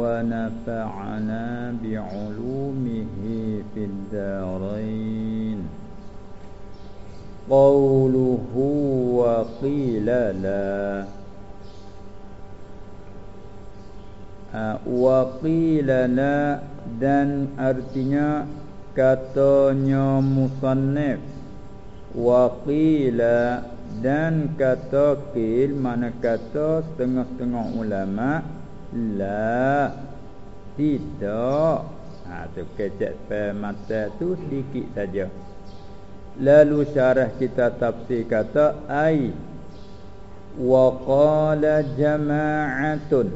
ونفعنا بعلومه في الدارين قوله وقيل لا وقيل لا dan artinya katanya musannif waqila dan kata qil mana kata setengah-setengah ulama la. Tidak. Ha tu kecek mata tu sedikit saja. Lalu syarah kita tafsir kata ai wa qala jama'atun.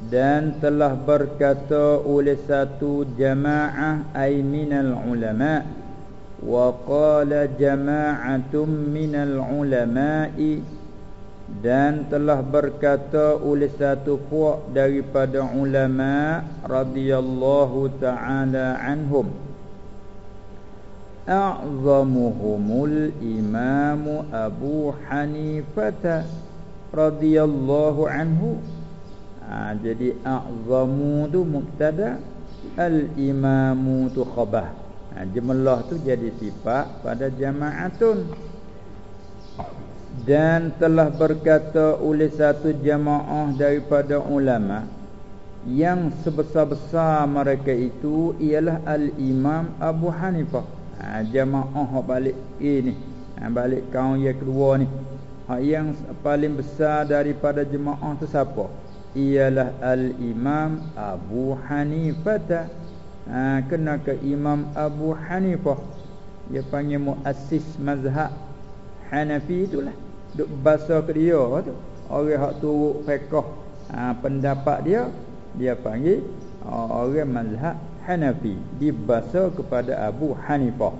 Dan telah berkata oleh satu jamaah ai minal ulama. Wa qala jama'atun minal ulama'i dan telah berkata oleh satu puak daripada ulama radhiyallahu taala anhum a'zamuhumul imam Abu Hanifah radhiyallahu anhu. Ha, jadi a'zamu tu mubtada al imamu tu khabar ha, jumlah tu jadi sifat pada jama'atun dan telah berkata oleh satu jamaah daripada ulama yang sebesar-besar mereka itu ialah al-Imam Abu Hanifah. Ha, jamaah balik ini, ha, balik kaum yang kedua ni. Ha, yang paling besar daripada jemaah tu siapa? Ialah al-Imam Abu Hanifah. Ha, kena ke Imam Abu Hanifah. Dia panggil muassis mazhab Hanafi itulah. Duk basa ke dia tu orang hak turuk fiqh ha, pendapat dia dia panggil ha, orang mazhab Hanafi. Dibasa kepada Abu Hanifah.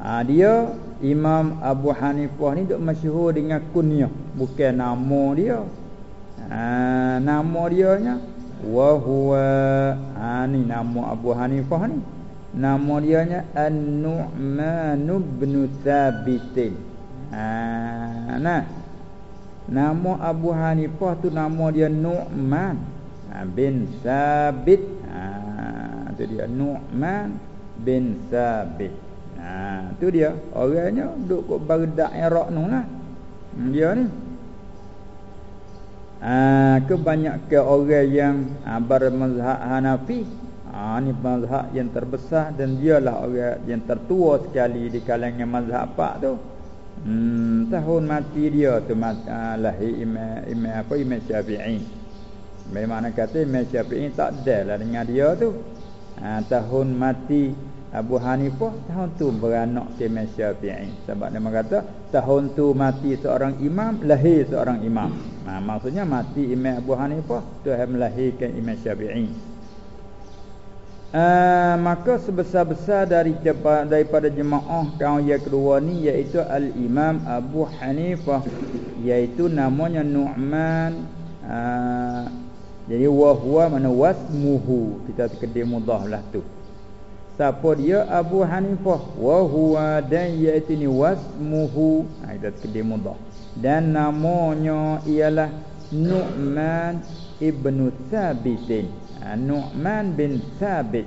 Ha, dia Imam Abu Hanifah ni duk masyhur dengan kunyah bukan nama dia. Ha, nama dia nya wa huwa. Ha, ni nama Abu Hanifah ni nama dia nya An-Nu'man bin Thabit ha, nah. Nama Abu Hanifah tu nama dia Nu'man. Ha, bin Sabit ha tu dia Nu'man bin Sabit ha tu dia. Orangnya duk kat Baghdad Iraq nu lah. Hmm, dia ni. Ha kebanyakan orang yang ha, bermazhab Hanafi ha ni mazhab yang terbesar dan dialah orang yang tertua sekali di kalangan mazhab Pak tu Hmm, tahun mati dia tu mati, uh, lahir imam, imam apa imam Syafi'i. Memang kata imam Syafi'i tak ada lah dengan dia tu. Ha, tahun mati Abu Hanifah tahun tu beranak ke imam Syafi'i. Sebab dia kata tahun tu mati seorang imam, lahir seorang imam. Ha, maksudnya mati imam Abu Hanifah tu melahirkan imam Syafi'i. Uh, maka sebesar-besar dari daripada jemaah kaum yang kedua ni iaitu al-Imam Abu Hanifah iaitu namanya Nu'man. Uh, jadi wa huwa mana wasmuhu. Kita kedim mudah lah tu. Siapa dia? Abu Hanifah. Wa huwa dan iaitu ni wasmuhu. Ha, kita kedim mudah dan namanya ialah Nu'man ibnu Thabitin ha, Nu'man bin Thabit.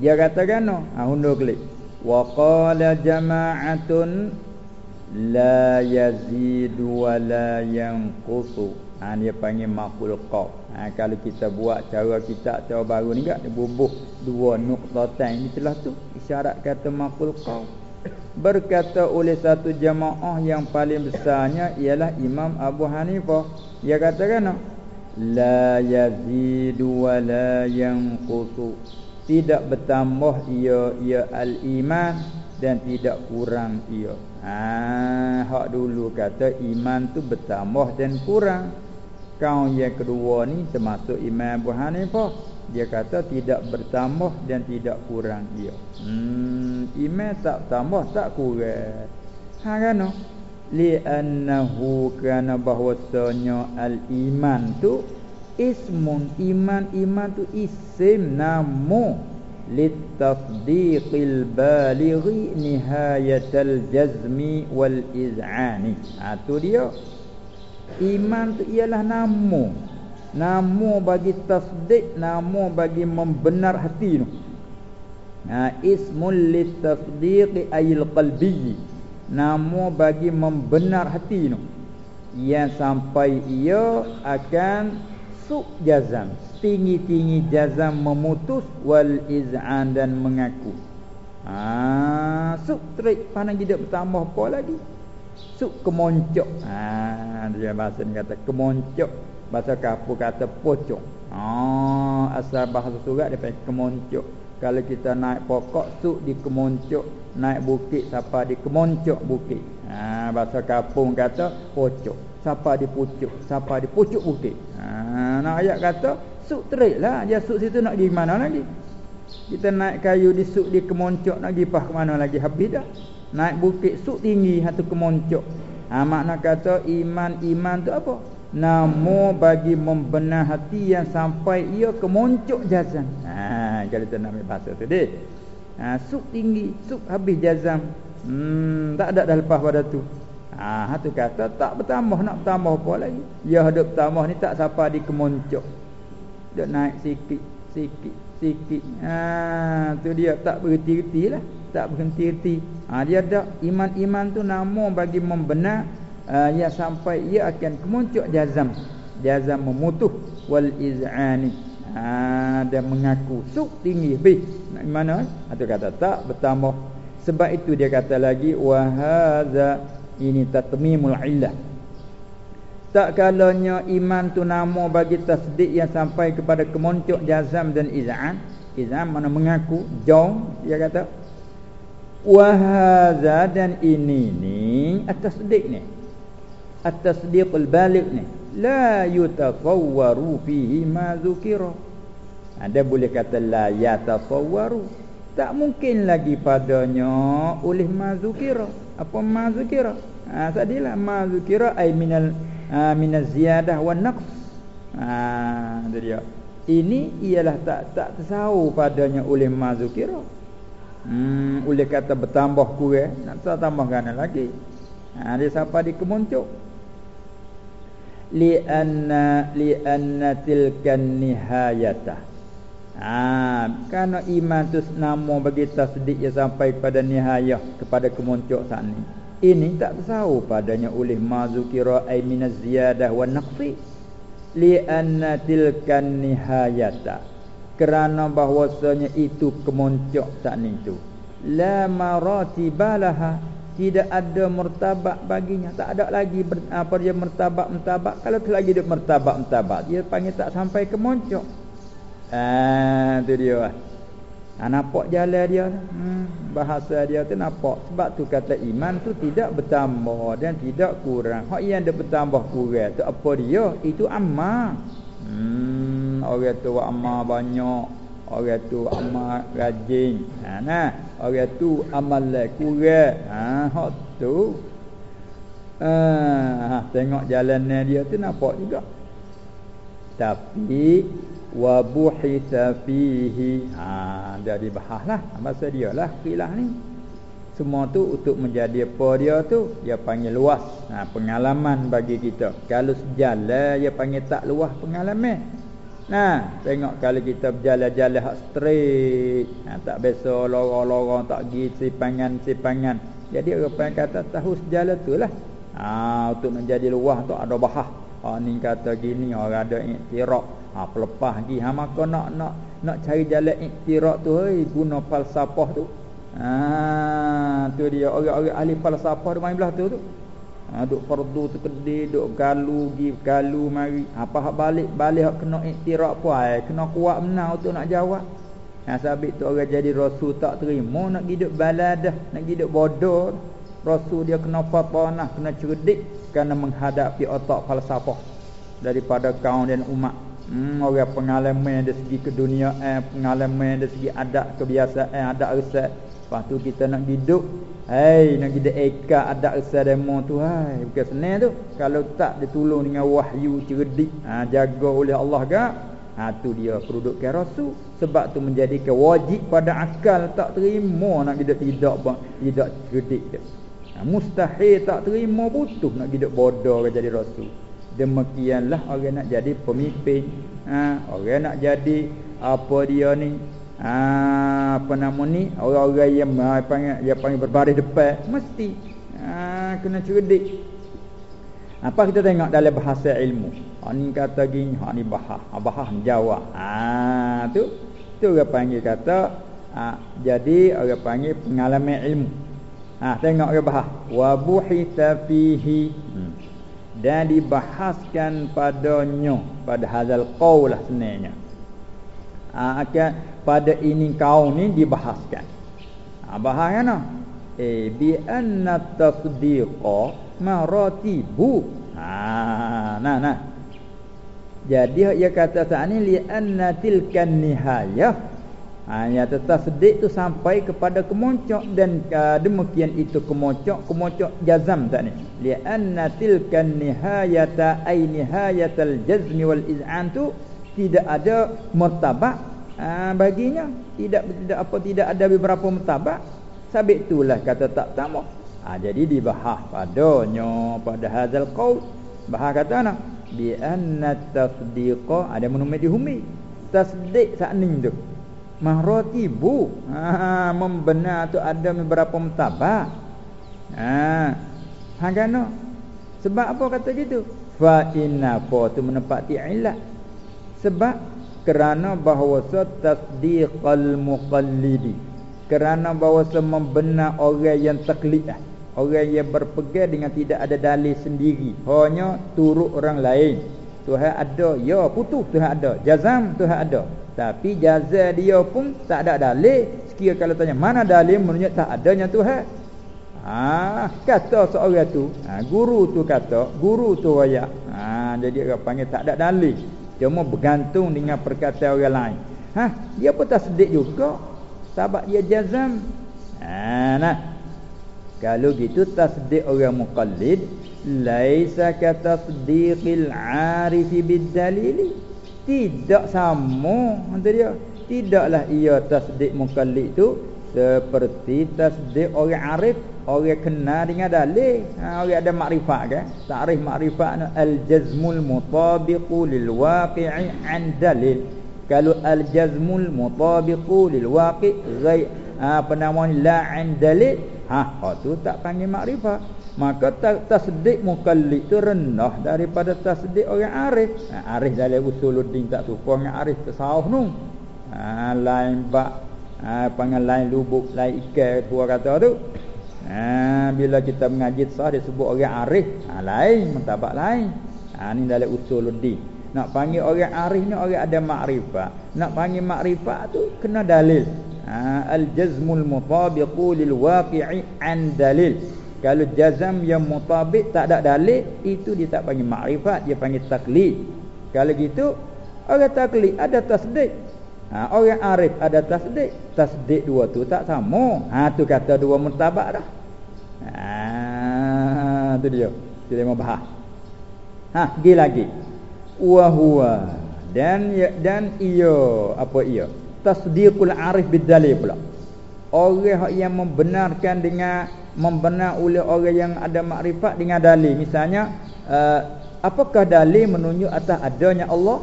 Dia katakan no. Ha hundur klik wa qala jama'atun la yazidu wa la yanqusu ha dia panggil maqul qa ha, kalau kita buat cara kita cara baru ni gak dia bubuh dua nuqtatan ini telah tu isyarat kata maqul qa berkata oleh satu jamaah yang paling besarnya ialah Imam Abu Hanifah. Dia katakan no la yazidu wa la yanqusu. Tidak bertambah ia ia al-iman dan tidak kurang ia. Ha hak dulu kata iman tu bertambah dan kurang. Kau yang kedua ni termasuk Imam Abu Hanifah dia kata tidak bertambah dan tidak kurang dia hmm iman tak tambah tak kurang. Ha kan? no? Li'annahu kana bahwasanya al-iman tu ismun iman iman tu isim namo litafdiqil balighi nihayatal jazmi wal iz'ani. Ha tu dia. Iman tu ialah namo Nama bagi tasdik Nama bagi membenar hati tu. Ha, Ismul litasdiq ayil qalbi Nama bagi membenar hati tu Yang sampai ia akan Suk jazam Tinggi-tinggi jazam memutus Wal iz'an dan mengaku. Ah, Suk terik Pandang hidup bertambah apa lagi? Suk kemoncok. Ha, Dia bahasa ni kata kemoncok. Bahasa kapur kata pocok. Ha, Asal bahasa surat dia panggil kemoncok. Kalau kita naik pokok Suk di kemoncok Naik bukit Siapa di kemoncok bukit ha, Bahasa kapung kata pocok Siapa di pucuk Siapa di pucuk bukit ha, Nak ayat kata Suk terik lah Dia suk situ nak pergi mana lagi kita naik kayu di suk di kemoncok nak pergi ke mana lagi habis dah. Naik bukit suk tinggi satu kemoncok. Ha, makna kata iman-iman tu apa? Namo bagi membenar hati yang sampai ia kemoncok jazam. Ha, kalau kita nak ambil bahasa tu deh. Ha, suk tinggi, suk habis jazam. Hmm, tak ada dah lepas pada tu. Ha, tu kata tak bertambah nak bertambah apa lagi. Ya hidup bertambah ni tak siapa di kemoncok. Dia naik sikit, sikit, sikit. Ha tu dia tak berhenti-henti lah. Tak berhenti-henti. Ha dia ada iman-iman tu nama bagi membenar uh, ya sampai ia akan kemuncuk jazam. Jazam memutuh wal iz'ani. Ha dia mengaku suk tinggi habis. Nak mana? Atau kata tak bertambah. Sebab itu dia kata lagi wa hadza ini tatmimul illah tak kalanya iman tu nama bagi tasdik yang sampai kepada kemoncok jazam dan izan. Izan mana mengaku jauh dia kata wahaza dan ini ni at-tasdiq ni. At-tasdiqul baligh ni la yutafawwaru fihi ma dzukira. Ada boleh kata la yatafawwaru. Tak mungkin lagi padanya oleh ma dzukira. Apa ma dzukira? Ha tadilah ma dzukira ai minal ha, minaz ziyadah wan naqs ha dia ini ialah tak tak tahu padanya oleh mazukira hmm oleh kata bertambah kurang nak tambahkan lagi ha dia siapa di kemuncuk li anna li anna tilkan nihayatah Ha, kerana iman tu nama bagi tasdik yang sampai kepada nihayah kepada kemuncuk saat ni. Ini tak tahu padanya oleh mazukira ay minaz ziyadah wa naqsi li anna tilkan nihayata. Kerana bahwasanya itu kemoncok saat itu la maratibalaha tidak ada martabat baginya. Tak ada lagi ber, apa dia martabat martabat kalau tu lagi dia martabat martabat dia panggil tak sampai kemoncok ah tu dia lah. Ha, nampak jalan dia hmm, Bahasa dia tu nampak. Sebab tu kata iman tu tidak bertambah Dan tidak kurang. Hak yang dia bertambah kurang tu apa dia? Itu amal hmm, Orang tu amal banyak. Orang tu amal rajin. Ha, nah, Orang tu amal kurang. Ha, Hak tu. Ha, Tengok jalan dia tu nampak juga. Tapi wa buhitha fihi ha dia dibahaslah masa dia lah khilaf ni. Semua tu untuk menjadi apa dia tu dia panggil luas. Ha, pengalaman bagi kita. Kalau sejalan dia panggil tak luas pengalaman. Nah tengok kalau kita berjalan-jalan hak straight. Ha, tak biasa lorong-lorong tak pergi sipangan sipangan. Jadi orang kata tahu sejalan tu lah. Ha, untuk menjadi luas tu ada bahas ha, ni kata gini orang ada iktiraf ha pelepah lagi ha maka nak nak nak cari jalan iktiraf tu hei guna falsafah tu. Ha tu dia orang-orang ahli falsafah main belah tu tu. Ha duk fardu tu kedai duk galu gi galu mari. Apa hak balik balik hak kena iktiraf apa ai kena kuat benar tu nak jawab. Ha sabit tu orang jadi rasul tak terima nak hidup baladah, nak hidup bodoh. Rasul dia kena fatanah, kena cerdik kerana menghadapi otak falsafah daripada kaum dan umat. Hmm, orang pengalaman dari segi keduniaan, pengalaman dari segi adat kebiasaan, adat resat. Lepas tu kita nak hidup, hei, nak hidup eka adat resat demo tu, hai, bukan senang tu. Kalau tak ditolong dengan wahyu cerdik, ha, jaga oleh Allah gak, ha, tu dia produk rasul. Sebab tu menjadi wajib pada akal tak terima nak hidup tidak tidak cerdik dia. Ha, mustahil tak terima butuh nak hidup bodoh jadi rasul. demikianlah orang nak jadi pemimpin. Ha, orang nak jadi apa dia ni? Ha, apa nama ni? Orang-orang yang ha, panggil dia panggil berbaris depan. Mesti ha, kena cerdik. Apa kita tengok dalam bahasa ilmu? Ha, ni kata gini ha, ni bahas ha, bahas jawab ha, tu. Tu orang panggil kata ha, jadi orang panggil pengalaman ilmu ha, tengok orang bahas? Wa buhita fihi. Hmm. Dan dibahaskan padanya pada hazal qaul lah sebenarnya. Ha, akan pada ini kau ni dibahaskan. Ha, bahas kan eh bi anna tasdiqa maratibu. Ha nah nah jadi dia kata saat ni li anna tilkan nihayah hanya tasdik tu sampai kepada kemoncok dan uh, demikian itu kemoncok kemoncok jazam tak ni? Li anna tilka nihayata ay nihayatal jazm wal iz'an tu tidak ada martabak uh, baginya. Tidak tidak apa tidak ada beberapa martabak. Sabit itulah kata tak tamak ha, jadi dibahas padanya pada hadzal qaul. Bahas kata ana bi anna tasdiqa ada menumai dihumi tasdik sakning tu mahratibu ha membenar tu ada beberapa mutabak ha hangano sebab apa kata gitu? Fa inna fa tu menepati ilat sebab kerana bahawa tasdiqal muqallidi. Kerana bahawa membenar orang yang taklid lah. orang yang berpegang dengan tidak ada dalil sendiri. Hanya turut orang lain. Tuhan ada ya putus Tuhan ada. Jazam Tuhan ada tapi jaza dia pun tak ada dalil. Sekiranya kalau tanya mana dalil menunjuk tak adanya Tuhan. Ha, kata seorang tu, ha, guru tu kata, guru tu royak. Ha, jadi orang panggil tak ada dalil. Cuma bergantung dengan perkataan orang lain. Ha, dia pun tak sedik juga. Sebab dia jazam. Ha, nah. Kalau gitu tasdik orang muqallid laisa ka tasdiqil arifi bid dalili tidak sama kata dia. Tidaklah ia tasdik mukallid tu seperti tasdik orang arif orang kenal dengan dalil ha, orang ada makrifat kan ta'rif makrifat al jazmul mutabiqu lil waqi'i an dalil. Kalau al jazmul mutabiqu lil waqi' ghai ha, apa namanya la an dalil ha oh, tu tak panggil makrifat maka tasdik mukallid tu rendah daripada tasdik orang arif. Ha, arif dalam usuluddin tak suka dengan arif tasawuf nu ha, lain bak ha, panggil lain lubuk lain ikan tu kata tu. Ha, bila kita mengaji tasawuf dia sebut orang arif. Ha, lain mentabak lain. Ha, ni dalam usuluddin nak panggil orang arif ni orang ada makrifat. Nak panggil makrifat tu kena dalil. Ha, al jazmul mutabiqu lil waqi'i an dalil kalau jazam yang mutabik tak ada dalil Itu dia tak panggil makrifat Dia panggil taklid. Kalau gitu Orang taklid ada tasdik. Ha, Orang arif ada tasdik. Tasdik dua tu tak sama ha, tu kata dua mutabak dah. Ha, tu dia. Kita mau bahas. Ha, pergi lagi. Wahuwa Dan dan iyo. Apa iyo? Tasdiqul arif bidalil pula. Orang yang membenarkan dengan membenar oleh orang yang ada makrifat dengan dalil. Misalnya uh, apakah dalil menunjuk atas adanya Allah?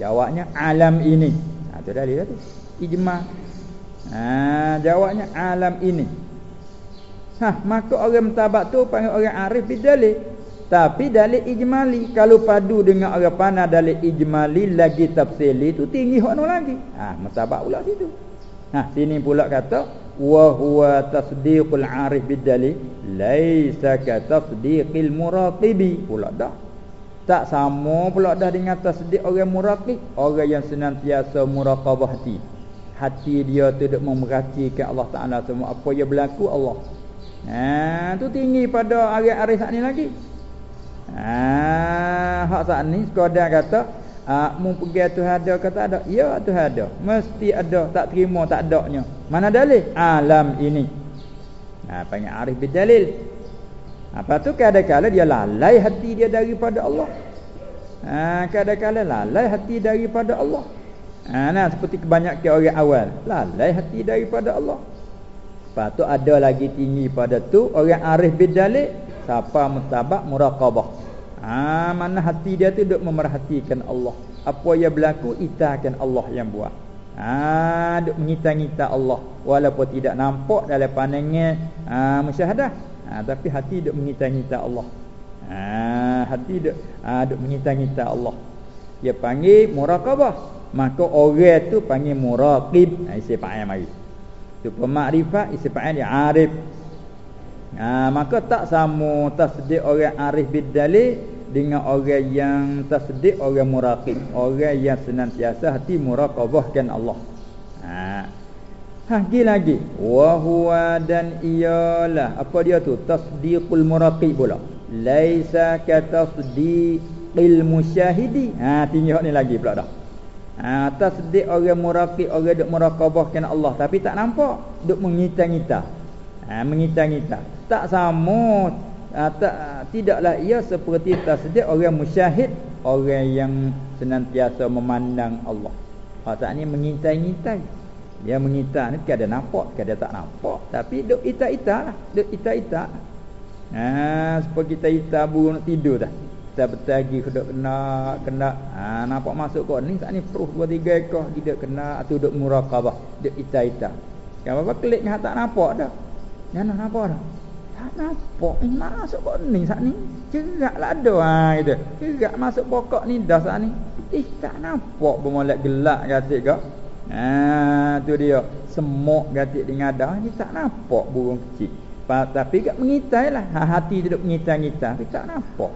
Jawabnya alam ini. Ha tu dalil tu. Ijma. Ha jawabnya alam ini. Ha maka orang mentabak tu panggil orang arif bidalil. Tapi dalil ijmali. Kalau padu dengan orang panah dalil ijmali lagi tafsili tu tinggi hok lagi. Ha mentabak pula situ. Ha sini pula kata wa huwa tasdiqul arif bidalil laisa ka tasdiqil muraqibi. Pula dah. Tak sama pula dah dengan tasdiq orang muraqib orang yang senantiasa muraqabah hati. Hati dia tu duk memerhatikan Allah Taala semua. Apa yang berlaku? Allah. Ha tu tinggi pada arif-arif sat ni lagi. Ha hak sat ni sekadar kata Ah, mu pergi Tuhan ada kata ada? Ya Tuhan ada. Mesti ada, tak terima tak adanya. Mana dalil? Alam ini. Ha panggil arif bidalil. Apa tu kadang-kadang dia lalai hati dia daripada Allah. Ha kadang-kadang lalai hati daripada Allah. Ha nah seperti kebanyakan orang awal, lalai hati daripada Allah. Tu ada lagi tinggi pada tu orang arif bidalil siapa mutabak muraqabah. Ha, mana hati dia tu duk memerhatikan Allah. Apa yang berlaku itahkan Allah yang buat. Ha, duk mengita-ngita Allah walaupun tidak nampak dalam pandangan ha, musyahadah. Ha, tapi hati duk mengita-ngita Allah. Ha, hati duk ha, duk mengita-ngita Allah. Dia panggil muraqabah. Maka orang tu panggil muraqib. Ha, isi fa'il mari. Tu pemakrifat isi fa'il dia arif. Ha, maka tak sama tasdik orang arif bidalil dengan orang yang tasdik orang muraqib, orang yang senantiasa hati muraqabahkan Allah. Ha. Lagi lagi wa huwa dan ialah apa dia tu tasdiqul muraqib pula. Laisa ka tasdiqil musyahidi. Ha tinggal ni lagi pula dah. Ha tasdik orang muraqib orang duk muraqabahkan Allah tapi tak nampak, duk mengita-ngita. Ha mengita-ngita tak sama uh, tak tidaklah ia seperti tasdik orang musyahid orang yang senantiasa memandang Allah. Ha tak ni mengintai-intai. Dia mengintai ni kada nampak, kada tak nampak, tapi duk ita-ita lah, duk ita-ita. Ha seperti kita ita burung nak tidur dah. Kita bertagi duk kena kena ha nampak masuk kau ni tak ni perut dua tiga ekor dia kena atau duk muraqabah, duk ita-ita. Kan apa klik ni tak nampak dah. Jangan nampak dah. Tak ni masuk pokok ni saat ni. Cerak lah ha, gitu. Cerak masuk pokok ni dah saat ni. Eh tak nampak bermolek gelak gatik ke. Ha, tu dia. Semok gatik dengan ada. Ni tak nampak burung kecil. Pa, tapi kat mengitai lah. Ha, hati tu duduk mengitai-ngitai. Tapi tak nampak.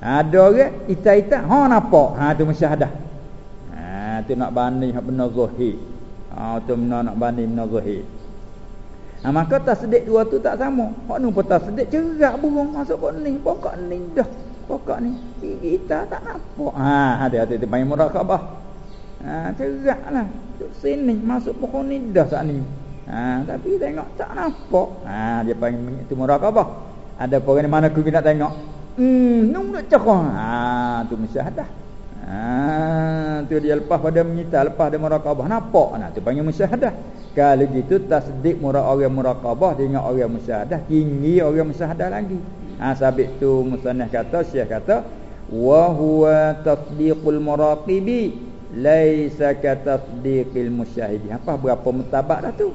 Ada orang ita-ita. Ha nampak. Ha tu musyahadah. Ha tu nak banding benar zahir. Ha tu benar nak banding benar zahir. Ha, maka tasdik dua tu tak sama. Hak nu pun tasdik cerak burung masuk pokok ni, pokok ni dah. Pokok ni kita tak nampak. Ha ada ada tu main murakabah. Ha ceraklah. Duk sini masuk pokok ni dah saat ni. Ha tapi tengok tak nampak. Ha dia panggil itu murakabah. Ada orang ni mana aku nak tengok. Hmm, nung nak cakap. Ha tu musyahadah. Ha tu dia lepas pada menyita, lepas dia murakabah nampak. Nah tu panggil musyahadah. Kalau gitu tasdik murah orang muraqabah dengan orang musyahadah tinggi orang musyahadah lagi. Ha sabit tu musannaf kata syekh kata wa huwa tasdiqul muraqibi laisa ka tasdiqil musyahidi. Apa berapa mutabak dah tu?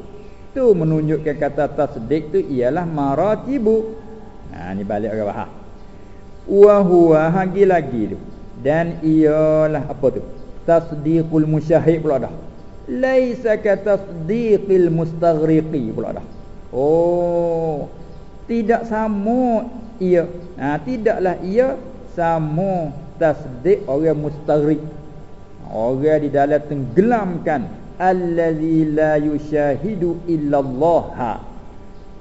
Tu menunjukkan kata tasdik tu ialah maratibu. Ha ni balik orang faham. Wa huwa hagi lagi tu. Dan ialah apa tu? Tasdiqul musyahid pula dah. Laisa ka tasdiqil mustaghriqi pula dah. Oh tidak sama ia. Ha, tidaklah ia sama tasdiq orang mustaghriq orang di dalam tenggelamkan allazi la yushahidu illallah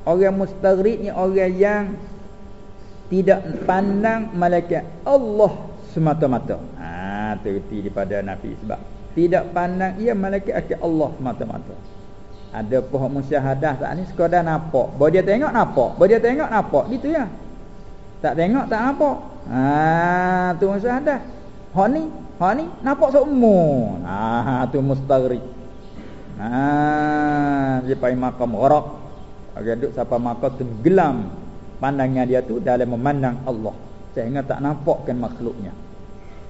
orang mustaghriq ni orang yang tidak pandang malaikat Allah semata-mata ha tu erti daripada nabi sebab tidak pandang ia malaikat akan Allah mata-mata. Ada pohon musyahadah saat ni sekadar nampak. Bahawa dia tengok nampak. Bahawa dia tengok nampak. Gitu ya. Tak tengok tak nampak. Ha tu musyahadah. Hak ni, hak ni nampak semua. Ha tu mustaghrib. Ha dia pai makam gharak. Agak duduk siapa makam tenggelam pandangnya dia tu dalam memandang Allah sehingga tak nampakkan makhluknya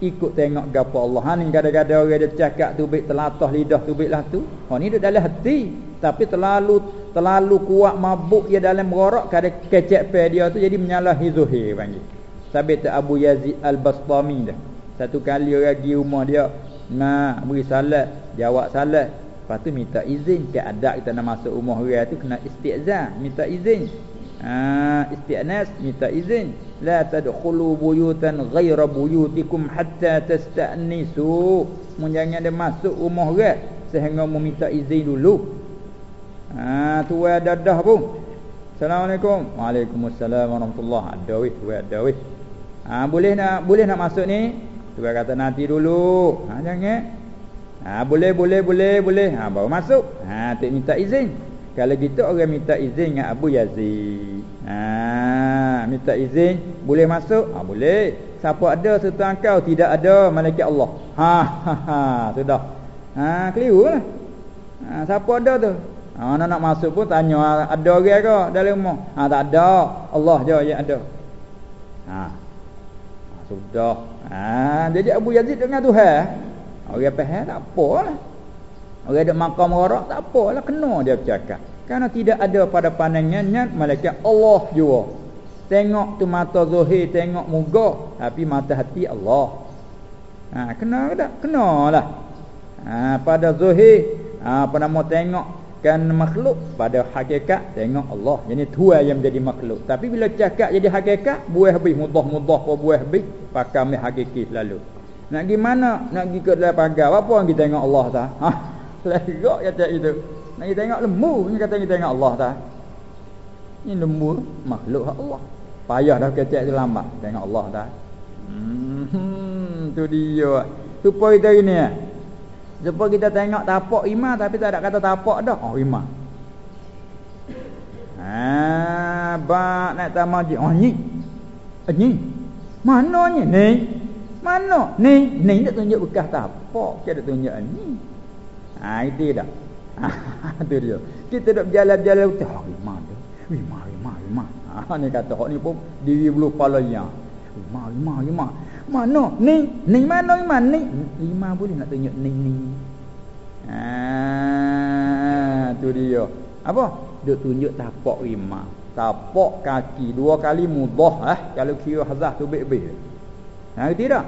ikut tengok gapo Allah. Ha ni kadang-kadang orang dia cakap tu baik telatah lidah tu baiklah tu. Ha ni dalam hati tapi terlalu terlalu kuat mabuk dia dalam merorok kadang kecek pe dia tu jadi menyalahi zuhir panggil. Sabit Abu Yazid Al-Bastami dah. Satu kali orang pergi rumah dia nak beri salat, jawab salat. Lepas tu minta izin ke adab kita nak masuk rumah orang tu kena isti'zan, minta izin. Ha, isti'nas minta izin. La tadkhulu buyutan ghaira buyutikum hatta tasta'nisu. Mun jangan ada masuk rumah orang sehingga meminta izin dulu. Ha tu ada dah pun. Assalamualaikum. Waalaikumsalam warahmatullahi ada weh ada weh. Ha boleh nak boleh nak masuk ni? Tu kata nanti dulu. Ha jangan. Ha boleh boleh boleh boleh. Ha baru masuk. Ha tak minta izin kalau gitu orang minta izin dengan Abu Yazid. Ha, minta izin, boleh masuk? Ha, boleh. Siapa ada serta engkau? Tidak ada malaikat Allah. Ha, ha, ha, sudah. Ha, keliru lah. Ha, siapa ada tu? Ha, nak masuk pun tanya ada orang ke dalam rumah? Ha, tak ada. Allah je yang ada. Ha. sudah. Ha, jadi Abu Yazid dengan Tuhan. Orang faham tak apalah. Orang ada makam rorak tak apalah kena dia bercakap. Karena tidak ada pada pandangannya malaikat Allah jua. Tengok tu mata zahir, tengok muka, tapi mata hati Allah. Ha, kena ke tak? Kenalah. Ha, pada zahir, ha, apa nama tengok kan makhluk pada hakikat tengok Allah jadi tuan yang menjadi makhluk tapi bila cakap jadi hakikat buah habis mudah-mudah apa buah habis pakai ambil hakiki selalu nak pergi mana nak pergi ke dalam pagar apa yang kita tengok Allah ta ha legak kata itu nak kita tengok lembu ni kata kita tengok Allah ta ini lembu makhluk Allah payah dah kecek tu lambat tengok Allah ta hmm tu dia supaya kita ini ya Supaya kita tengok tapak iman tapi tak ada kata tapak dah. Oh iman. Ha, ba nak tamaji. Oh ni. Eh, ni. Mana ni? Ni. Mana? Ni, ni nak tunjuk bekas tapak, nak tunjuk ni. Ha, itu dah. Ha, tu dia. Kita dok berjalan-jalan tu. Oh, iman tu. Iman, iman, iman. Ha, ni kata hok ni pun diri bulu kepala yang. Iman, iman, iman. Mana? Ni, ni mana iman ni? Lima boleh nak tunjuk ni ni. Ah, tu dia. Apa? Duk tunjuk tapak lima. Tapak kaki dua kali mudah eh kalau kira hazah tu baik-baik. Ha tidak?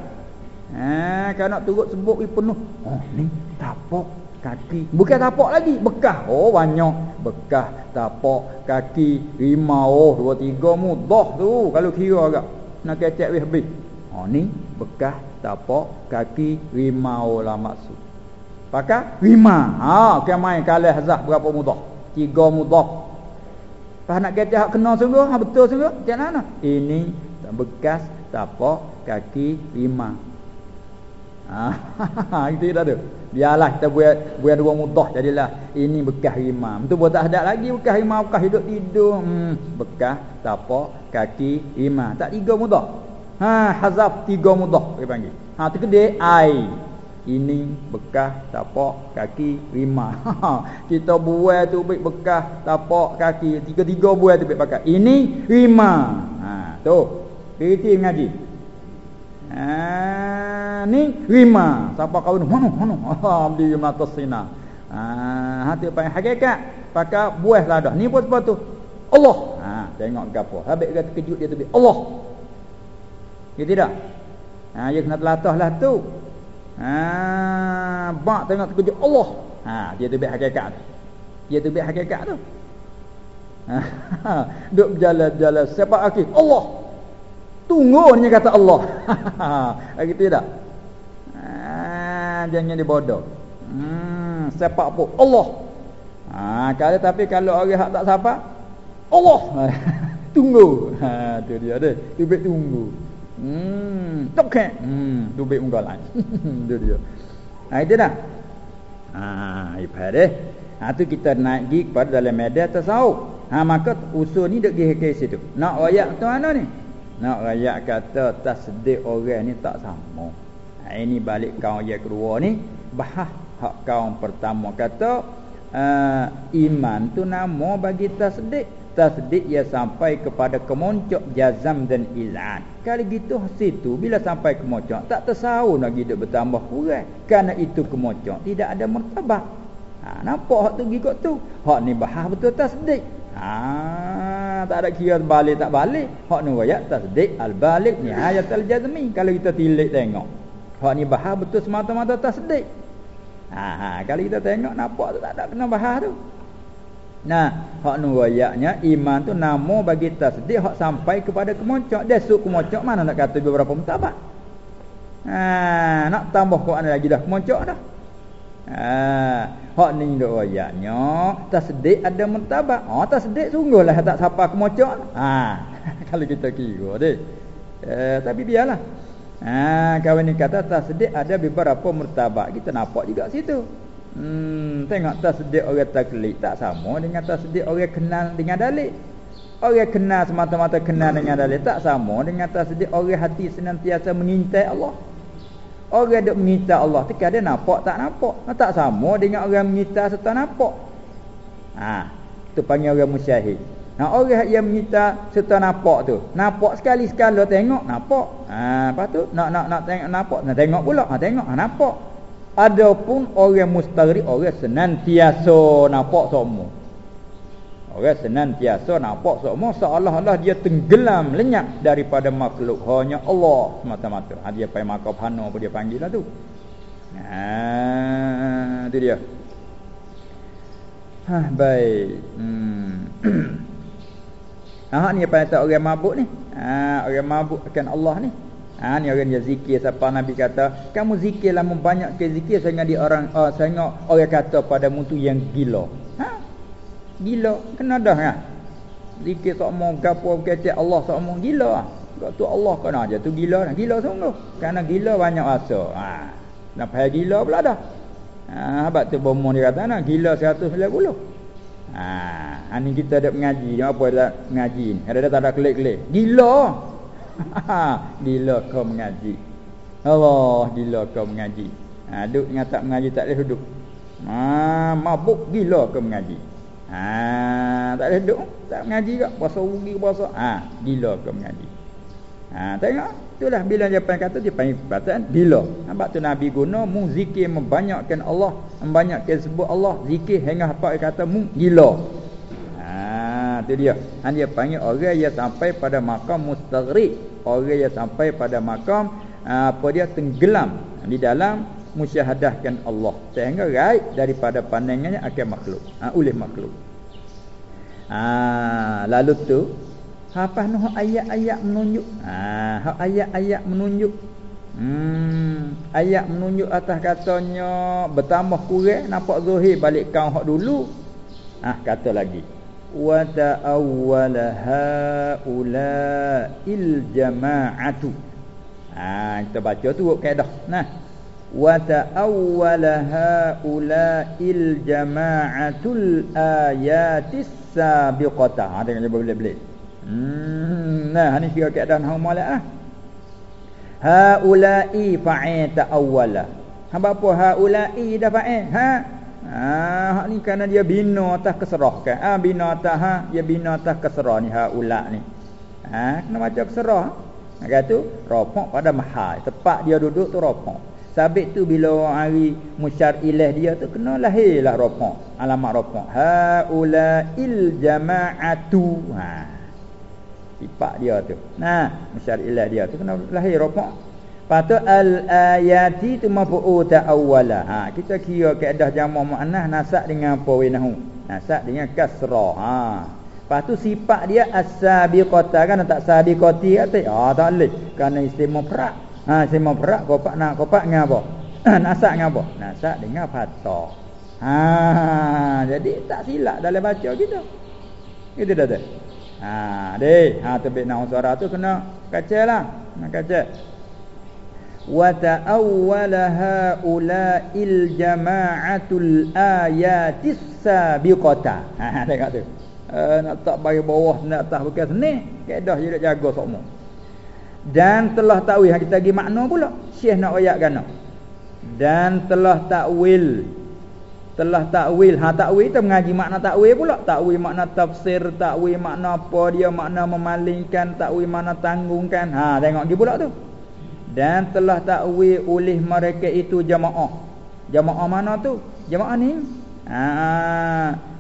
Ha kalau nak turut sebut ni penuh. Oh ni tapak kaki. Bukan tapak lagi, bekas. Oh banyak bekas tapak kaki lima oh dua tiga mudah tu kalau kira agak nak kecek habis. Ha ni bekas tapak kaki rimau lah maksud. Pakai rima. Ha kan main kalah hazah berapa mudah? Tiga mudah. Pas nak kata hak kena sungguh, ha betul sungguh. Macam mana? Ini bekas tapak kaki rima. Ha itu dah tu. Biarlah kita buat buat dua mudah jadilah ini bekas rima. Itu buat tak ada lagi bekas rima bekas hidup tidur. Hmm, bekas tapak kaki rima. Tak tiga mudah. Ha hazaf tiga mudah dia panggil. Ha tu kedai ai. Ini bekas tapak kaki lima. Ha, kita buat tu baik bekas tapak kaki tiga-tiga buat tu baik pakai. Ini lima. Ha tu. Pergi ngaji. Ha ni lima. Siapa? Mana mana? Ha di mata sina. Ha hati panggil hakikat. Pakai buah lah dah. Ni pun sebab tu. Allah. Ha tengok gapo. Habis dia terkejut dia tu. Allah. Ya tidak? Ha, dia kena telatah lah tu. Ha, bak tengok terkejut Allah. Ha, dia tu hakikat. Dia tu hakikat tu. Ha, duk berjalan-jalan siapa akhir? Allah. Tunggu ni kata Allah. Gitu tidak? Ha, jangan dibodoh. Hmm, siapa pun Allah. Ha, kalau tapi kalau orang hak tak siapa? Allah. tunggu. Ha, tu dia deh. Tu tunggu. Hmm, tok Hmm, dubik muka lain. dia dia. Ha itu dah. Ha, ibarat deh. Ha tu kita naik pergi kepada dalam medan tasawuf. Ha maka usul ni dek pergi ke situ. Nak royak tu mana ni? Nak royak kata tasdik orang ni tak sama. Ha ini balik kaum yang kedua ni bahas hak kaum pertama kata uh, iman tu nama bagi tasdik tasdik ia sampai kepada kemoncok jazam dan ilan. Kali gitu situ bila sampai kemoncok tak tersahau lagi dia bertambah kurang. Karena itu kemoncok tidak ada martabat. Ha, nampak hak tu gigok tu. Hak ni bahas betul tasdik. Ha, tak ada kira balik tak balik. Hak ni ayat tasdik al-balik ni ayat al-jazmi. Kalau kita tilik tengok. Hak ni bahas betul semata-mata tasdik. Ha, kalau kita tengok nampak tu tak ada kena bahas tu. Nah, hak nu ayatnya iman tu nama bagi tasdik hak sampai kepada kemoncok. Dia suk kemoncok mana nak kata beberapa mutabak. Ha, nak tambah Quran lagi dah kemoncok dah. Ha, hak ni dok ayatnya tasdik ada mutabak. Oh, tasdik sungguhlah tak siapa kemoncok. Ha, kalau kita kira deh. Eh, tapi biarlah. Ha, kawan ni kata tasdik ada beberapa murtabak. Kita nampak juga situ. Hmm, tengok tasdik orang taklid tak sama dengan tasdik orang kenal dengan dalil. Orang kenal semata-mata kenal dengan dalil tak sama dengan tasdik orang hati senantiasa mengintai Allah. Orang duk mengintai Allah tu dia nampak tak nampak. Tak sama dengan orang mengintai serta nampak. Ha, tu panggil orang musyahid. Nah orang yang menyita serta nampak tu. Nampak sekali sekala tengok nampak. Ha lepas tu nak nak nak tengok nampak nak tengok pula. Ha tengok ha nampak. Adapun orang mustaghrib orang senantiasa nampak semua. Orang senantiasa nampak semua seolah-olah dia tenggelam lenyap daripada makhluk hanya Allah semata-mata. Ha dia pai makam hana apa dia panggil lah tu. Ha tu dia. Ha baik. Hmm. Ha ni apa kata orang mabuk ni? Ha orang mabuk akan Allah ni. Ha ni orang yang zikir siapa Nabi kata, kamu zikirlah membanyak ke zikir sehingga dia orang uh, sehingga orang kata pada mutu yang gila. Ha? Gila kena dah kan? Zikir sok mau gapo kata Allah sok mau gila ah. Tu Allah kena aja tu gila dah. Gila sungguh. Karena gila banyak rasa. Ha. Nak payah gila pula dah. Ha, sebab tu bomo dia kata nak gila 190. Ha, ni kita ada mengaji, apa ada mengaji ni? Ada tak ada kelik-kelik. Gila. gila kau mengaji. Allah, gila kau mengaji. Ha, duduk dengan tak mengaji tak boleh duduk. Ha, mabuk gila kau mengaji. Ha, tak boleh duduk, tak mengaji kak. Puasa rugi puasa. Ha, gila kau mengaji. Ha, tengok. Itulah bila dia panggil kata dia panggil perkataan bila. Sebab tu Nabi guna mu zikir membanyakkan Allah, membanyakkan sebut Allah, zikir hingga apa dia kata mu gila. Ha tu dia. Han dia panggil orang yang sampai pada makam mustaghrib, orang yang sampai pada makam apa dia tenggelam di dalam musyahadahkan Allah sehingga raib daripada pandangannya akan makhluk. Ha, oleh makhluk. Ha lalu tu Hafaz noh ayat-ayat menunjuk. Ha, ayat-ayat menunjuk. Hmm, ayat menunjuk atas katanya bertambah kurang nampak zahir balik kau hak dulu. Ah ha, kata lagi. Wa ta'awwala haula il jama'atu. Ha, kita baca tu kaedah. Nah. Wa ta'awwala haula il jama'atul ayatis sabiqata. Ha, tengok dia boleh-boleh. Hmm, nah ni kira keadaan hang malak ah. Haula'i fa'il ta'awwala. Hamba apa haula'i dah fa'il? Ha? Hak ni kerana dia bina atas keserah kan. Ah bina atas ha, dia bina atas keserah ni haula ni. Ha, kena baca keserah. Maka tu rafaq pada mahal. Tempat dia duduk tu rafaq. Sabit tu bila hari musyar ilah dia tu kena lahirlah rafaq. Alamat rafaq. Haula'il jama'atu. Ha sifat dia tu. Nah, masyarilah dia tu kena lahir ropak. Patut al ayati tu mafu'u ta'awwala. Ha, kita kira kaedah jamak maknah nasak dengan apa winahu? Nasak dengan kasra. Ha. Patu sifat dia as-sabiqata kan tak sabiqati kata. Ah, tak leh. Kerana istimewa perak. Ha, istimewa perak kopak nak kopak apa? nasak apa? Nasak dengan fatha. Ha, jadi tak silap dalam baca kita. Itu dah dah. Ha deh, ha terbit nak suara tu kena kacalah. Nak kaca. Wa ta'awwala haula'il jama'atul ayatis sabiqata. Ha tengok tu. Uh, nak tak bagi bawah nak atas bukan seni kaedah dia nak jaga semua dan telah takwil. Ha, kita bagi makna pula. Syekh nak ayatkan dan telah takwil. Telah takwil. Ha takwil tu mengaji makna takwil pula. Takwil makna tafsir takwil makna apa dia makna memalingkan takwil makna tanggungkan. Ha tengok dia pula tu. Dan telah takwil oleh mereka itu jamaah. Jamaah mana tu? Jamaah ni? Ha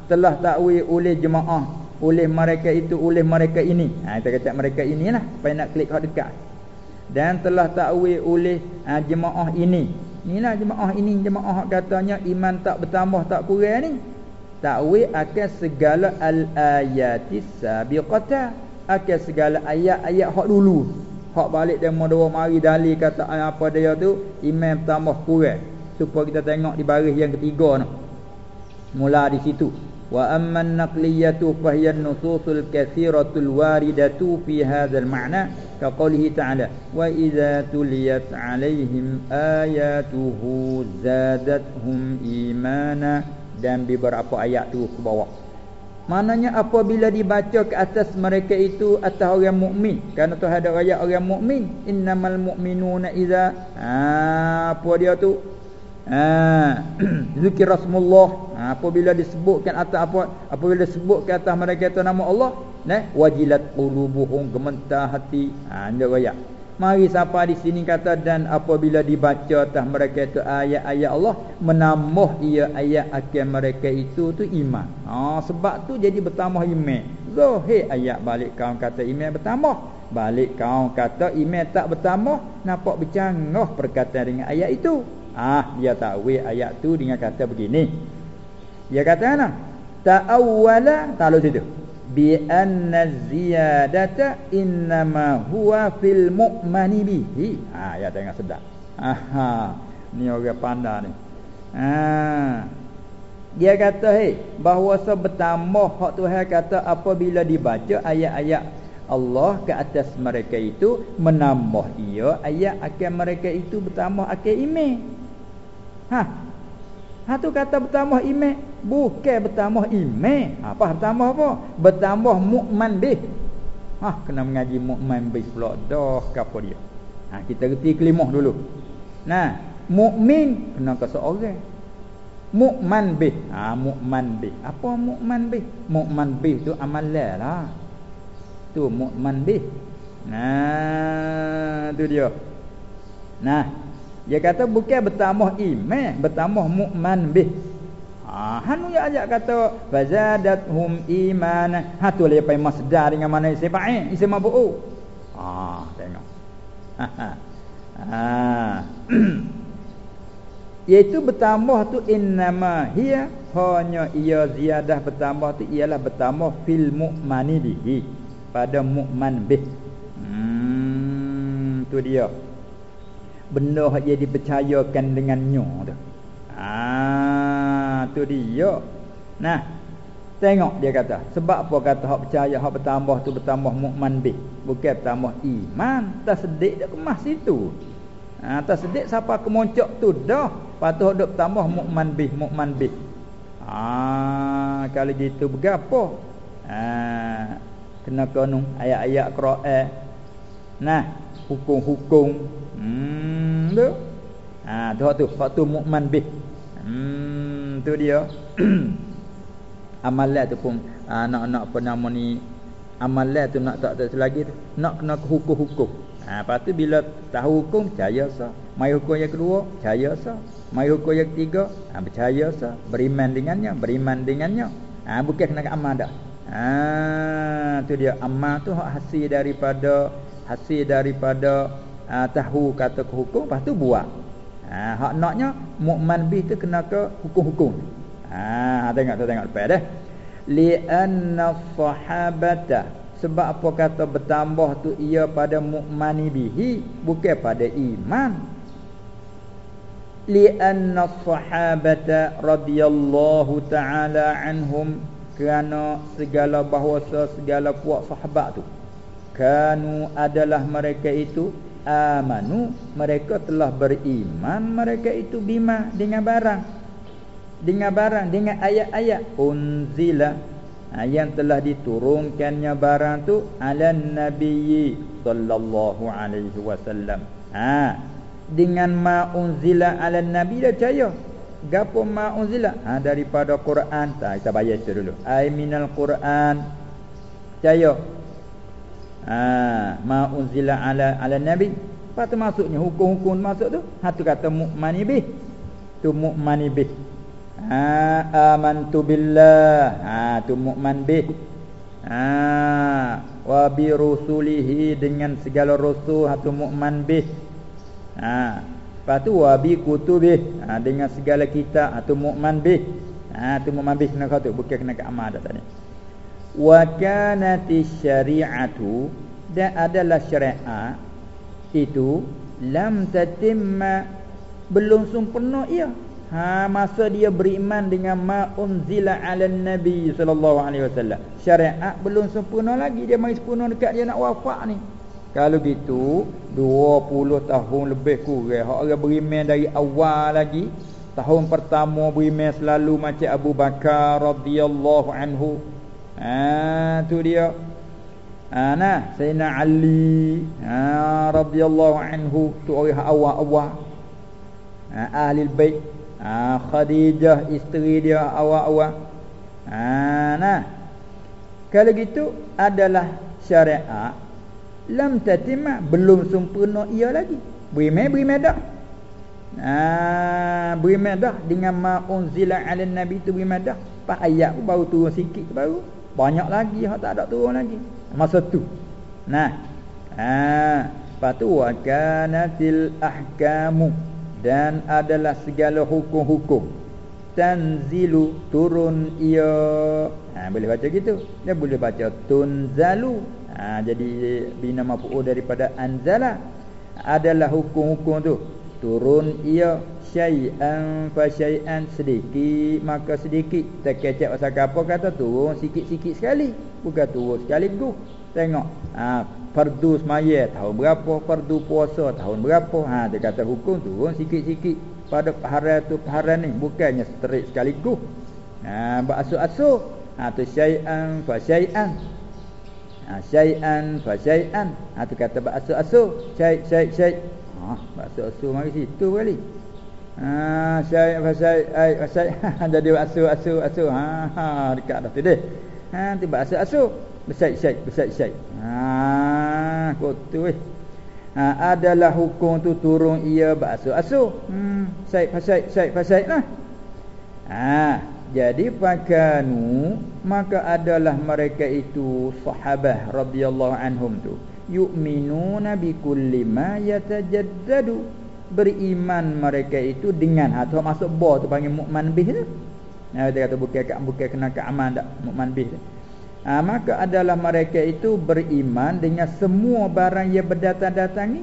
telah takwil oleh jemaah oleh mereka itu oleh mereka ini ha kita kata mereka inilah supaya nak klik hot dekat dan telah takwil oleh ha, jemaah ini Inilah jemaah ini jemaah katanya iman tak bertambah tak kurang ni. Takwil akan segala al-ayatis sabiqata. Akan segala ayat-ayat hak dulu. Hak balik dia dua mari dalil kata apa dia tu iman bertambah kurang. Supaya kita tengok di baris yang ketiga ni. Mula di situ وأما النقلية فهي النصوص الكثيرة الواردة في هذا المعنى كقوله تعالى وإذا تليت عليهم آياته زادتهم إيمانا dan beberapa ayat tu ke bawah Maknanya apabila dibaca ke atas mereka itu atas orang mukmin kerana tu ada ayat orang mukmin innamal mu'minuna idza ha, apa dia tu Ha, zikir Rasulullah. Ha, apabila disebutkan atas apa apabila disebutkan atas mereka itu nama Allah nah wajilat qulubuhum gemetar hati. Ha dia raya mari siapa di sini kata dan apabila dibaca atas mereka itu ayat-ayat Allah menambah ia ayat akhir mereka itu tu iman. Ha sebab tu jadi bertambah iman. Zahir ayat balik kaum kata iman bertambah. Balik kaum kata iman tak bertambah nampak bercanggah perkataan dengan ayat itu Ah dia takwil ayat tu dengan kata begini. Dia kata ana ta'awwala talu situ. Bi anna ziyadata innama huwa fil mu'mani bihi. Ah ya tengok sedap. Aha. Ni orang pandai ni. Ah. Dia kata hei bahawa bertambah hak Tuhan kata apabila dibaca ayat-ayat Allah ke atas mereka itu menambah ia ayat akan mereka itu bertambah akan iman. Ha. Ha tu kata bertambah iman, bukan bertambah iman. Apa bertambah apa? Bertambah mukman bih. Ha kena mengaji mukman bih pula dah apa dia. Ha kita reti kelimah dulu. Nah, mukmin kena ke seorang. Mukman bih. Ha mukman bih. Apa mukman bih? Mukman bih tu amalan lah. Tu mukman bih. Nah, tu dia. Nah, dia kata bukan bertambah iman, bertambah mukman bih. Ha hanu ya ajak kata fazadathum iman. Ha tu dia pai masdar dengan mana isim fa'il, isim mab'u. Ha tengok. Ha ha. ha. Iaitu bertambah tu innama hiya hanya ia ziyadah bertambah tu ialah bertambah fil mu'mani bihi pada mukman bih. Hmm tu dia benda yang dia dipercayakan dengannya tu. Ah, tu dia. Nah, tengok dia kata, sebab apa kata hak percaya hak bertambah tu bertambah mukman bih, bukan bertambah iman. Tasdik dak kemas situ. Ah, tasdik siapa kemoncok tu dah, patut dak bertambah mukman bih, mukman bih. Ah, kalau gitu bergapo? Ah, kena kanun ayat-ayat Quran. Nah, hukum-hukum. Hmm tu. Ha tu tu waktu mukman bih. Hmm tu dia. amalan tu pun ha, nak nak apa nama ni amalan tu nak tak tak lagi tu nak kena hukum-hukum. Ha lepas tu bila tahu hukum percaya sah. Mai hukum yang kedua percaya sah. Mai hukum yang ketiga ha, percaya sah. Beriman dengannya, beriman dengannya. Ha bukan kena amal dah. Ha tu dia amal tu hasil daripada hasil daripada ha, tahu kata ke hukum lepas tu buat. Ha, hak naknya mukman bih tu kena ke hukum-hukum. Ha, tengok tu tengok depan dah. Li anna sahabata. Sebab apa kata bertambah tu ia pada mukmani bihi bukan pada iman. Li anna sahabata radhiyallahu taala anhum. Kerana segala bahawa segala puak sahabat tu. Kanu adalah mereka itu amanu mereka telah beriman mereka itu bima dengan barang. Dengan barang dengan ayat-ayat. Unzila ha, yang telah diturunkannya barang tu ala nabiyyi sallallahu alaihi wasallam. Ha dengan ma unzila ala nabi dah percaya. Gapo ma unzila? Ha daripada Quran. Tak kita bayar itu dulu. Ai minal Quran. Percaya ha ma unzila ala ala nabi. Apa termasuknya hukum-hukum masuk tu ha tu kata mukmani bih. Tu mukmani bih. Ha amantu billah. Ha tu mukman bih. Ha wa bi rusulihi dengan segala rasul ha tu mukman bih. Ha lepas tu wa bi kutubih. Ha dengan segala kitab ha tu mukman bih. Ha tu mukman bih kena kata bukan kena ke amal dah tadi wa kanati syari'atu dan adalah syariat itu lam tatimma belum sempurna ia. Ha masa dia beriman dengan ma unzila ala nabi sallallahu alaihi wasallam. Syariat belum sempurna lagi dia mari sempurna dekat dia nak wafat ni. Kalau gitu 20 tahun lebih kurang orang beriman dari awal lagi tahun pertama beriman selalu macam Abu Bakar radhiyallahu anhu Ah tu dia. Ha nah, Sayyidina Ali ha radhiyallahu anhu tu orang awal-awal. ha, ahli bait ha, Khadijah isteri dia awak-awak ha, nah kalau gitu adalah syariat lam tatimma belum sempurna ia lagi berimeh berimeh dah Ah, berimeh dah dengan ma unzila 'ala nabi tu berimeh dah. Pas ayat baru turun sikit baru. Banyak lagi hak tak ada turun lagi. Masa tu. Nah. Ah, lepas tu wa kanatil ahkamu. Dan adalah segala hukum-hukum. Tanzilu turun ia. Ha, boleh baca gitu? Dia boleh baca tunzalu. Ha, jadi bina mafu'ul daripada anzala. Adalah hukum-hukum tu. Turun ia syai'an fa syai'an sedikit maka sedikit. Terkecap pasal apa kata turun sikit-sikit sekali. Bukan turun sekali tu tengok ha fardu semaya. Tahun berapa fardu puasa? Tahun berapa? Ha dia kata hukum turun sikit-sikit. Pada paharan tu paharan ni. Bukannya straight sekaligus ha berasu-asu ha tu syai'an fa syai'an. Ha syai'an fa syai'an. Ha tu kata berasu-asu syai' syai' syai' Ha, bakso asu mari situ kali. Ha, saya pasal ai pasal jadi bakso asu asu. Ha, ha dekat dah deh. Ha, tu bakso asu. Besai sai besai sai. Ha, kotu eh. Ha, adalah hukum tu turun ia bakso asu. Hmm, sai pasal sai pasal lah. Ha, jadi pakanu maka adalah mereka itu sahabah radhiyallahu anhum tu yu'minuna bikulli ma yatajaddadu beriman mereka itu dengan ha tu masuk ba tu panggil mukman bih tu. Ha dia kata bukan kat bukan kena ke aman dak mukman bih tu. Ha, maka adalah mereka itu beriman dengan semua barang yang berdatang-datang ni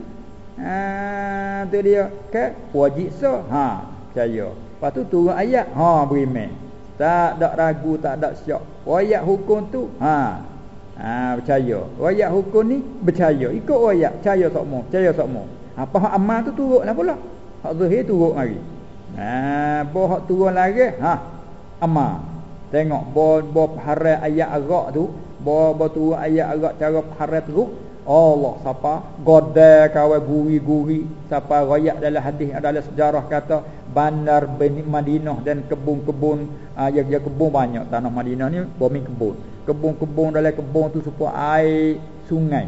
ha tu dia ke? Wajib so ha percaya. Lepas tu turun ayat ha beriman tak ada ragu tak ada syak ayat hukum tu ha Ha percaya. Wayak hukum ni percaya. Ikut wayak, percaya sokmo, percaya sokmo. Apa hak amal tu turutlah pula. Hak zahir turut mari. Ha boh hak turun lagi, ha amal. Tengok bo bo ayat agak tu, bo bo tu ayat agak cara haram tu. Allah siapa goda kawan guri-guri siapa royak dalam hadis adalah sejarah kata bandar Madinah dan kebun-kebun uh, yang ya kebun banyak tanah Madinah ni bumi kebun kebun-kebun dalam kebun tu supaya air sungai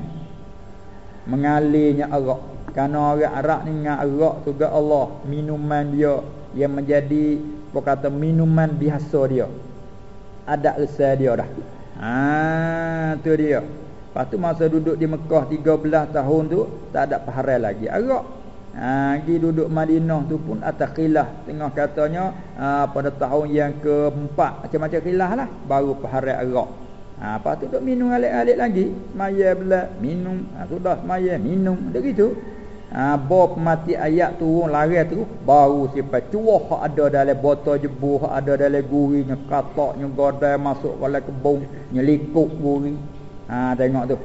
mengalirnya arak kerana orang Arab ni dengan arak juga Allah minuman dia yang menjadi apa kata minuman biasa dia ada usah dia dah ha tu dia lepas tu masa duduk di Mekah 13 tahun tu tak ada paharan lagi arak Ha, pergi duduk Madinah tu pun atas khilaf Tengah katanya ha, pada tahun yang keempat Macam-macam khilaf lah Baru paharat Arak Ha, apa tu duk minum alik-alik lagi? Maya pula minum. Ha, sudah maya minum. Dia gitu. Ha, bawa mati ayat turun lari tu baru siapa? Cuah hak ada dalam botol jebu hak ada dalam gurinya kataknya godai masuk dalam kebun nyelikuk guri. Ha tengok tu.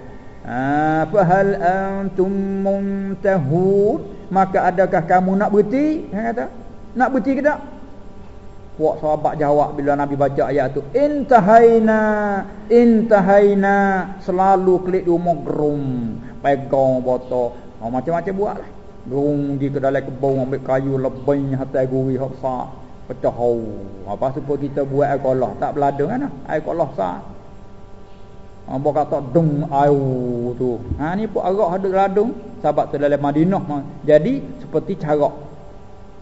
Ha fa hal antum muntahun? Maka adakah kamu nak berhenti? Dia kata nak berhenti ke tak? Puak sahabat jawab bila Nabi baca ayat tu Intahaina Intahaina. Selalu klik di rumah gerum Pegang botol oh, Macam-macam buat lah Gerung di ke dalam kebun Ambil kayu lebih Hatai guri hak besar Pecah hau Apa supaya kita buat air kolah? Tak beladung kan Air kolah besar Apa kata dung air tu. Ha ni pun arak ada ladung. Sahabat tu dalam Madinah Jadi seperti carak.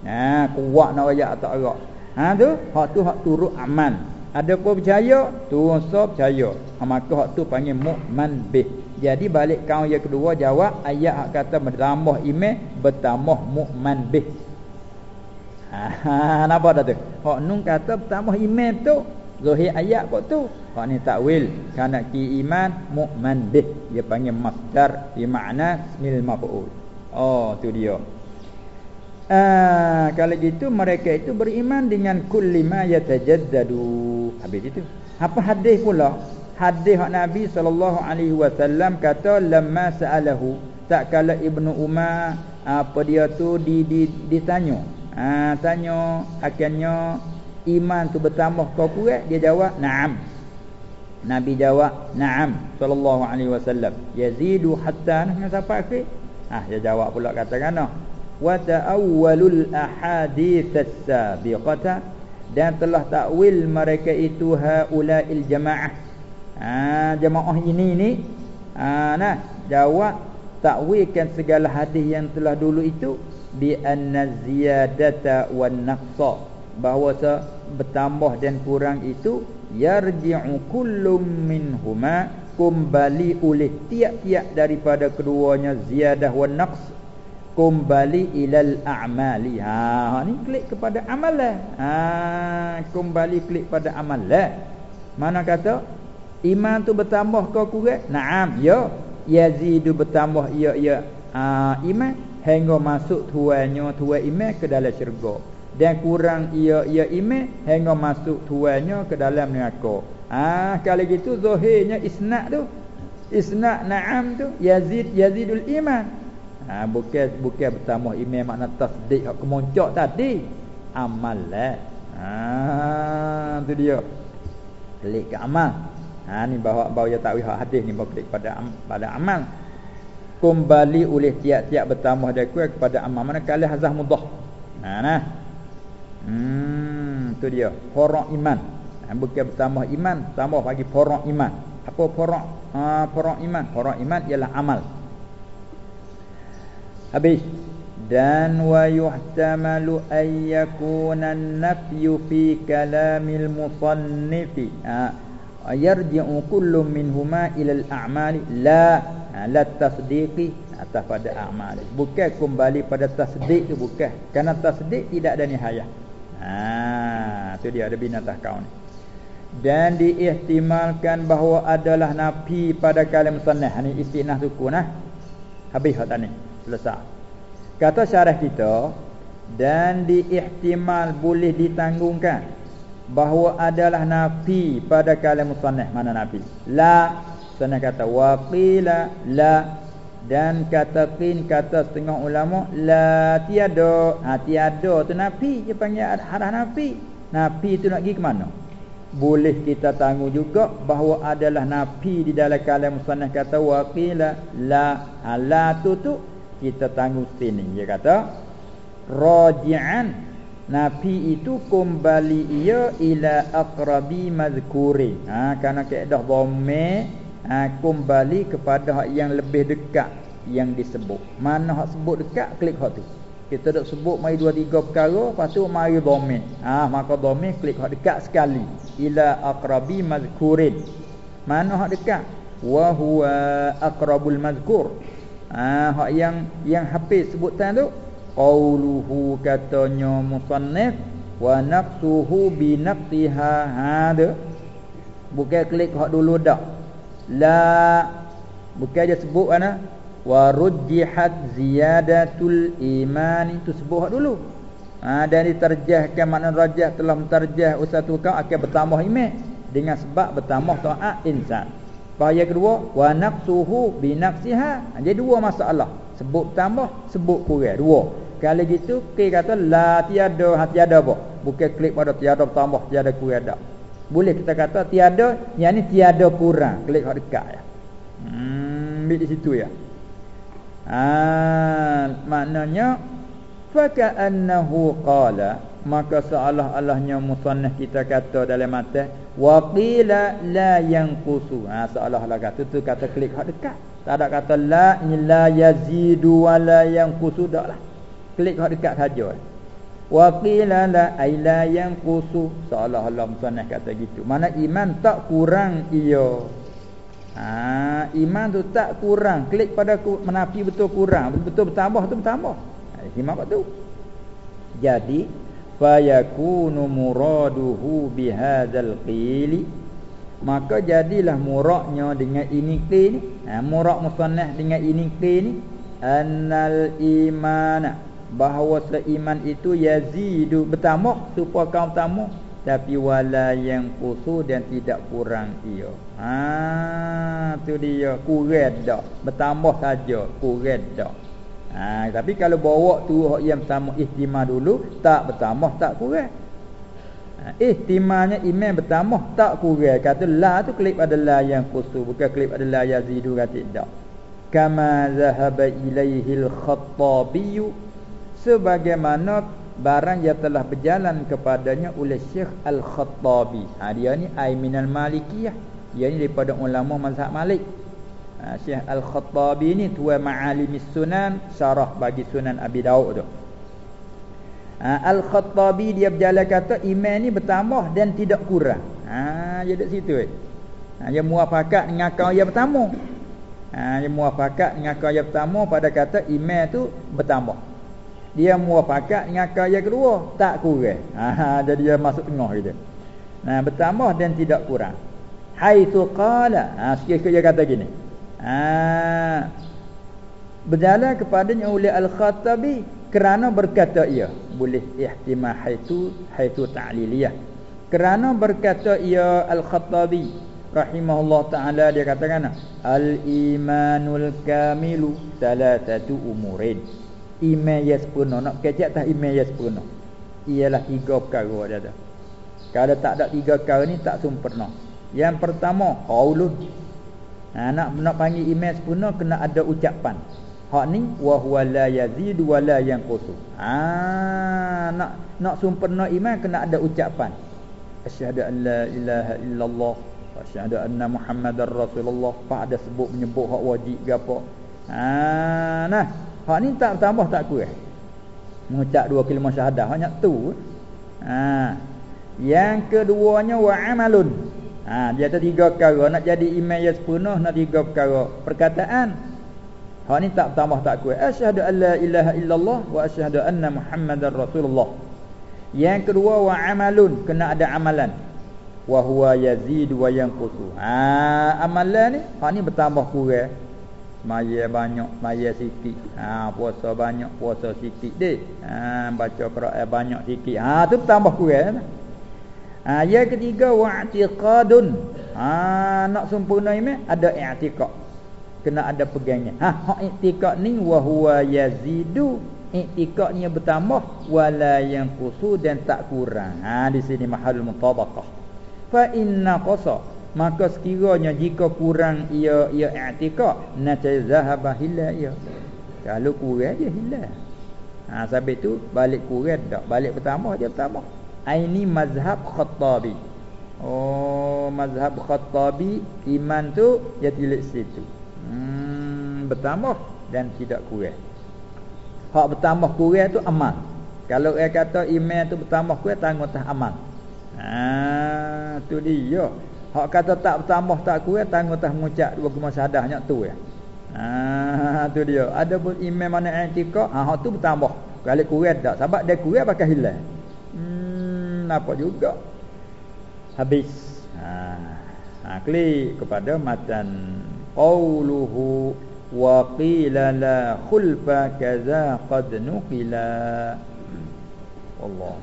Ha kuat nak ayat tak arak. Ha tu hak tu hak turut aman. Ada pun percaya, turun so percaya. Ha, maka hak tu panggil mukman bih. Jadi balik kau yang kedua jawab ayat hak kata bertambah iman bertambah mukman bih. Ha, nampak dah tu? Hak nun kata bertambah iman tu zahir ayat kok tu. Hak ni takwil kerana ki iman mukman bih. Dia panggil masdar di makna mil maf'ul. Oh tu dia. Ah, kalau gitu mereka itu beriman dengan kulli ma yatajaddadu. Habis itu. Apa hadis pula? Hadis Nabi sallallahu alaihi wasallam kata lamma sa'alahu tak kala Ibnu Umar apa dia tu di, di ditanya. Ah, tanya akhirnya iman tu bertambah kau kuat dia jawab na'am. Nabi jawab na'am sallallahu alaihi wasallam. Yazidu hatta nah sampai akhir. Ah dia jawab pula kata kan wa ta'awwalul ahadits as-sabiqata dan telah takwil mereka itu haulail jamaah ha, jamaah ini ni ha, nah jawab takwilkan segala hadis yang telah dulu itu bi anna ziyadata wan naqsa. Bahawa bertambah dan kurang itu yarji'u kullum minhuma kembali oleh tiap-tiap daripada keduanya ziyadah wan naqs. Kembali ilal a'mali. Ha ni klik kepada amalan. Ha kembali klik pada amalan. Mana kata iman tu bertambah ke kurang na'am ya yazidu bertambah ya ya ha, iman hingga masuk tuannya tuan iman ke dalam syurga dan kurang ia ia iman hingga masuk tuannya ke dalam neraka. Ah kalau gitu zahirnya isnad tu isnad na'am tu yazid yazidul iman. Ah bukan bukan bertambah iman makna tasdik hak kemoncok tadi. Amal lah. Ah tu dia. Klik ke amal. Ha ni bawa bawa ya takwil hadis ni klik pada pada amal. Kembali oleh tiap-tiap bertambah dan kurang kepada amal. Mana kali hazah mudah. Ha nah. Hmm, tu dia. Porok iman. Ha, bukan bertambah iman, tambah bagi porok iman. Apa porok? Ha, porok iman. Porok iman ialah amal. Habis. Dan wa yuhtamalu ay yakuna an-nafyu fi kalamil musannifi. Ha, yarji'u kullu minhuma ila al-a'mali la ha, la tasdiqi atas pada amal bukan kembali pada tasdik tu bukan kerana tasdik tidak ada nihayah Ha, tu dia ada binatah kau ni. Dan diihtimalkan bahawa adalah nafi pada kalam sunnah. Ini istinah suku nah. Habis hak tadi. Selesai. Kata syarah kita dan diihtimal boleh ditanggungkan bahawa adalah nafi pada kalam sunnah. Mana nafi? La. Sunnah kata waqila la. Dan kata qin kata setengah ulama la. Tiada. Ha tiada tu nafi. Dia panggil harah nafi. Nafi tu nak pergi ke mana? Boleh kita tanggung juga bahawa adalah nafi di dalam kalam musannaf kata waqila la. Ala tu tu kita tanggung sini. Dia kata raji'an nafi itu kembali ia ila aqrabi mazkuri ha kerana kaedah dhamma ha, kembali kepada hak yang lebih dekat yang disebut. Mana hak sebut dekat klik hak tu. Kita dak sebut mai dua tiga perkara, lepas tu dhamir. Ah ha, maka dhamir klik hak dekat sekali. Ila aqrabi mazkurin. Mana hak dekat? Wa huwa aqrabul mazkur. Ha, hak yang yang hafiz sebutan tu qauluhu katanya musannif wa nafsuhu bi nafsiha hada. Bukan klik hak dulu dak. La bukan dia sebut mana? Wa rujjihat ziyadatul iman. Itu sebut dulu. Ha, dan diterjahkan makna rajah telah menterjah usatu kau akan bertambah iman. Dengan sebab bertambah taat insan. Bahaya kedua wa nafsuhu bi nafsiha ha, jadi dua masalah. Sebut tambah sebut kurang. Dua kalau gitu kita kata la tiada ha tiada apa bukan klik pada tiada tambah tiada kurang dak boleh kita kata tiada, yang ni tiada kurang. Klik hak dekat ya. Hmm, di situ ya. Ah, maknanya fa ka'annahu qala maka seolah-olahnya musannaf kita kata dalam mata wa qila la yanqusu. Ha seolah-olah kata tu kata klik hak dekat. Tak ada kata la ni la yazidu wa la yanqusu dak lah. Klik hak dekat saja. Wa qila la aila yang kusu seolah-olah musannaf kata gitu. Mana iman tak kurang ia. Ha, iman tu tak kurang. Klik pada menafi betul kurang, betul bertambah tu bertambah. Ha, simak tu. Jadi fa yakunu muraduhu bihadzal qili maka jadilah muraknya dengan ini qili ni. Ha, murak musannaf dengan ini qili ni annal imana bahawa seiman itu yazidu. Bertambah supaya kaum tamu tapi wala yang kusu dan tidak kurang ia. Ha tu dia. Kurang dak bertambah saja kurang dak ha tapi kalau bawa tu yang sama ihtimam dulu tak bertambah tak kurang. Ha, ihtimamnya iman bertambah tak kurang. Kata la tu klik pada la yang kusu bukan klik pada la yazidu kata tak. Kama zahaba ilaihi al-khattabiyyu sebagaimana barang yang telah berjalan kepadanya oleh Syekh Al-Khattabi. Ha dia ni Aiminal Malikiyah. Dia ni daripada ulama mazhab Malik. Ha, Syekh Al-Khattabi ni tua Ma'alimis Sunan, syarah bagi Sunan Abi Daud tu. Ha, Al-Khattabi dia berjalan kata iman ni bertambah dan tidak kurang. Ha dia dekat situ eh. Ha dia muafakat dengan kau yang pertama. Ha dia muafakat dengan kau yang pertama pada kata iman tu bertambah dia muafakat dengan akal yang kedua. Tak kurang. Ha jadi dia masuk tengah gitu. Nah bertambah dan tidak kurang. Haitsu qala. Ha sikit dia kata gini. Ha berjalan kepadanya oleh al-khattabi kerana berkata ia. Boleh ihtimal haitsu haitsu ta'liliyah. Kerana berkata ia al-khattabi. Rahimahullah taala dia katakan al-imanul kamilu salatatu umurin Iman yang sempurna Nak kecek tak iman yang sempurna Ialah tiga perkara dia ada Kalau tak ada tiga perkara ni Tak sempurna. Yang pertama Qaulun. Ha, nak, nak panggil iman sempurna Kena ada ucapan. Hak ni Wahuwa la yazidu wa la yang kusu ha, nak, nak sempurna iman Kena ada ucapan. Asyhadu an la ilaha illallah Asyhadu anna muhammadar rasulullah. Pak ada sebut menyebut hak wajib ke apa. Ha, Nah Hak ni tak tambah tak kurang. Mengucap dua kalimah syahadah banyak tu. Ha. Yang keduanya wa amalun. Ha, dia ada tiga perkara nak jadi imam yang sempurna nak tiga perkara. Perkataan. Hak ni tak tambah tak kurang. Asyhadu alla ilaha illallah wa asyhadu anna muhammadar rasulullah. Yang kedua wa amalun kena ada amalan. Wa huwa yazid wa yanqusu. Ha, amalan ni hak ni bertambah kurang. Maya banyak, maya sikit. Ha, puasa banyak, puasa sikit deh. Ha, baca Quran banyak sikit. Ha, tu tambah kurang. Ha, yang ketiga wa'tiqadun. Ha, nak sempurna iman ada i'tiqad. Kena ada pegangnya. Ha, hak i'tiqad ni wa huwa yazidu. I'tiqad ni bertambah wala yang kusu dan tak kurang. Ha, di sini mahal. Fa inna qasa maka sekiranya jika kurang ia ia i'tikad natai zahaba hilal ia. Kalau kurang dia hilal ha sebab itu balik kurang tak? Balik bertambah dia bertambah. Ini mazhab khattabi. Oh mazhab khattabi iman tu dia tilik situ. Hmm bertambah dan tidak kurang. Hak bertambah kurang tu amal kalau dia kata iman tu bertambah kurang tanggung atas amal ha tu dia Hak kata tak bertambah tak kurang tanggung tak mengucap dua kemah sadahnya tu ya. Ha tu dia. Ada pun imam mana i'tikad, ha hak tu bertambah. Kalau kurang tak sebab dia kurang pakai hilang. Hmm apa juga. Habis. Ha ha klik kepada matan qauluhu wa qila la khulfa kaza qad nuqila. Allah.